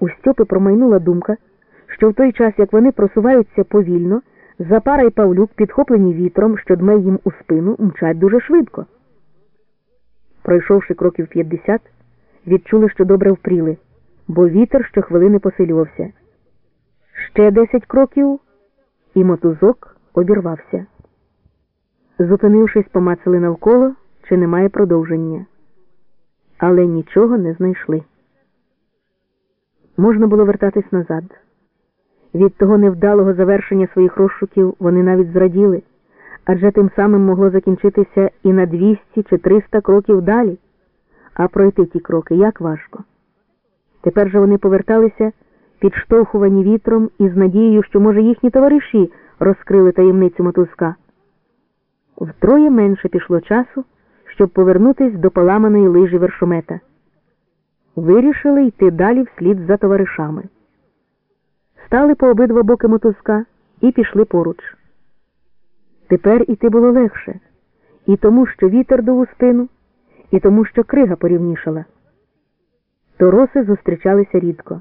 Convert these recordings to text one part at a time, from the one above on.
У Стьопи промайнула думка, що в той час, як вони просуваються повільно, Запара і Павлюк, підхоплені вітром, що дме їм у спину, мчать дуже швидко. Пройшовши кроків 50, відчули, що добре впріли, бо вітер щохвилини посилювався. Ще 10 кроків, і мотузок обірвався. Зупинившись, помацали навколо, чи немає продовження. Але нічого не знайшли. Можна було вертатись назад. Від того невдалого завершення своїх розшуків вони навіть зраділи, адже тим самим могло закінчитися і на 200 чи 300 кроків далі, а пройти ті кроки як важко. Тепер же вони поверталися, підштовхувані вітром і з надією, що, може, їхні товариші розкрили таємницю мотузка. Втроє менше пішло часу, щоб повернутись до поламаної лижі вершомета. Вирішили йти далі вслід за товаришами. Стали по обидва боки мотузка і пішли поруч. Тепер іти було легше, і тому, що вітер дув у спину, і тому, що крига порівнішала. Тороси зустрічалися рідко.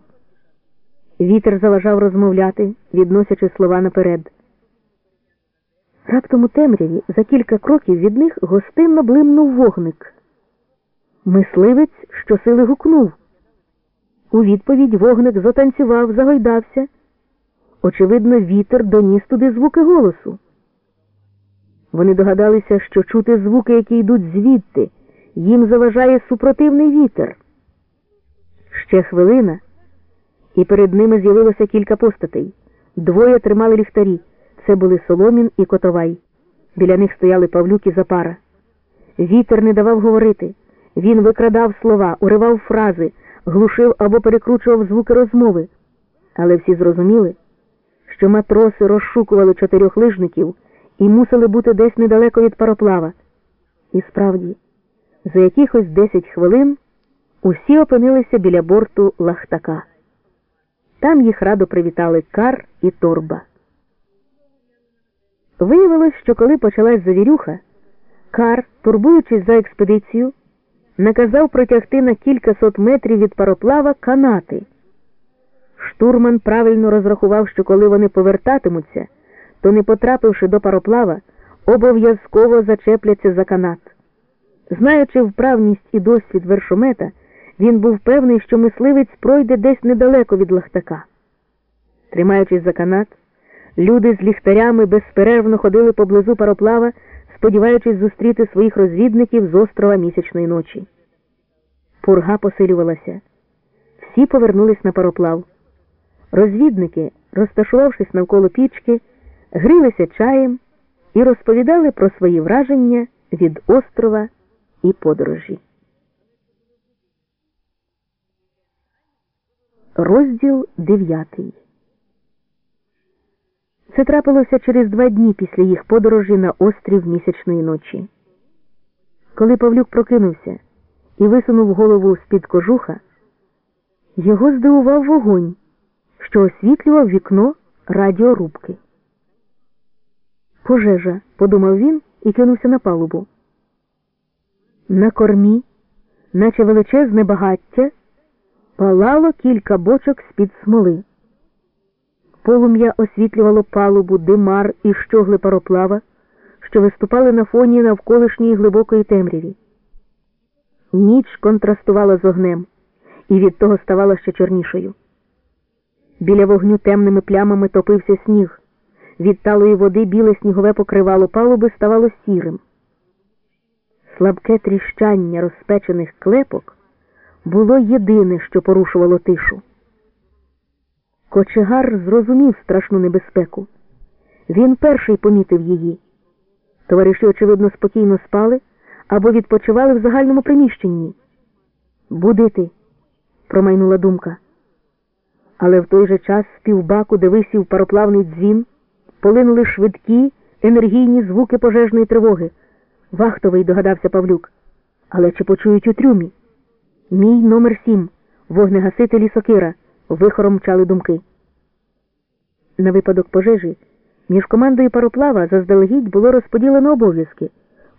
Вітер заважав розмовляти, відносячи слова наперед. Раптом у темряві за кілька кроків від них гостинно блимнув вогник. Мисливець щосили гукнув. У відповідь вогник затанцював, загойдався. Очевидно, вітер доніс туди звуки голосу. Вони догадалися, що чути звуки, які йдуть звідти, їм заважає супротивний вітер. Ще хвилина, і перед ними з'явилося кілька постатей. Двоє тримали ліхтарі. Це були Соломін і Котовай. Біля них стояли Павлюк і Запара. Вітер не давав говорити. Він викрадав слова, уривав фрази, глушив або перекручував звуки розмови. Але всі зрозуміли, що матроси розшукували чотирьох лижників і мусили бути десь недалеко від пароплава. І справді, за якихось десять хвилин усі опинилися біля борту лахтака. Там їх радо привітали Кар і торба. Виявилось, що коли почалась завірюха, Кар, турбуючись за експедицію, наказав протягти на кілька сот метрів від пароплава канати. Штурман правильно розрахував, що коли вони повертатимуться, то, не потрапивши до пароплава, обов'язково зачепляться за канат. Знаючи вправність і досвід вершомета, він був певний, що мисливець пройде десь недалеко від лахтака. Тримаючись за канат, люди з ліхтарями безперервно ходили поблизу пароплава, сподіваючись зустріти своїх розвідників з острова місячної ночі. Пурга посилювалася. Всі повернулись на пароплав. Розвідники, розташувавшись навколо пічки, грілися чаєм і розповідали про свої враження від острова і подорожі. Розділ дев'ятий. Це трапилося через два дні після їх подорожі на острів місячної ночі. Коли Павлюк прокинувся і висунув голову з-під кожуха, його здивував вогонь, що освітлював вікно радіорубки. Пожежа, подумав він і кинувся на палубу. На кормі, наче величезне багаття, палало кілька бочок з-під смоли. Полум'я освітлювало палубу, димар і щогли пароплава, що виступали на фоні навколишньої глибокої темряві. Ніч контрастувала з огнем і від того ставала ще чорнішою. Біля вогню темними плямами топився сніг. Від талої води біле снігове покривало палуби ставало сірим. Слабке тріщання розпечених клепок було єдине, що порушувало тишу. Кочегар зрозумів страшну небезпеку. Він перший помітив її. Товариші, очевидно, спокійно спали або відпочивали в загальному приміщенні. Будити, промайнула думка. Але в той же час з півбаку, де висів пароплавний дзвін, полинули швидкі, енергійні звуки пожежної тривоги. Вахтовий, догадався Павлюк. Але чи почують у трюмі? Мій номер сім, вогнегасителі сокира, вихором мчали думки. На випадок пожежі між командою пароплава заздалегідь було розподілено обов'язки.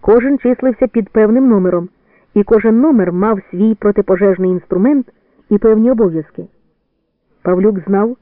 Кожен числився під певним номером, і кожен номер мав свій протипожежний інструмент і певні обов'язки. Павлюк знав,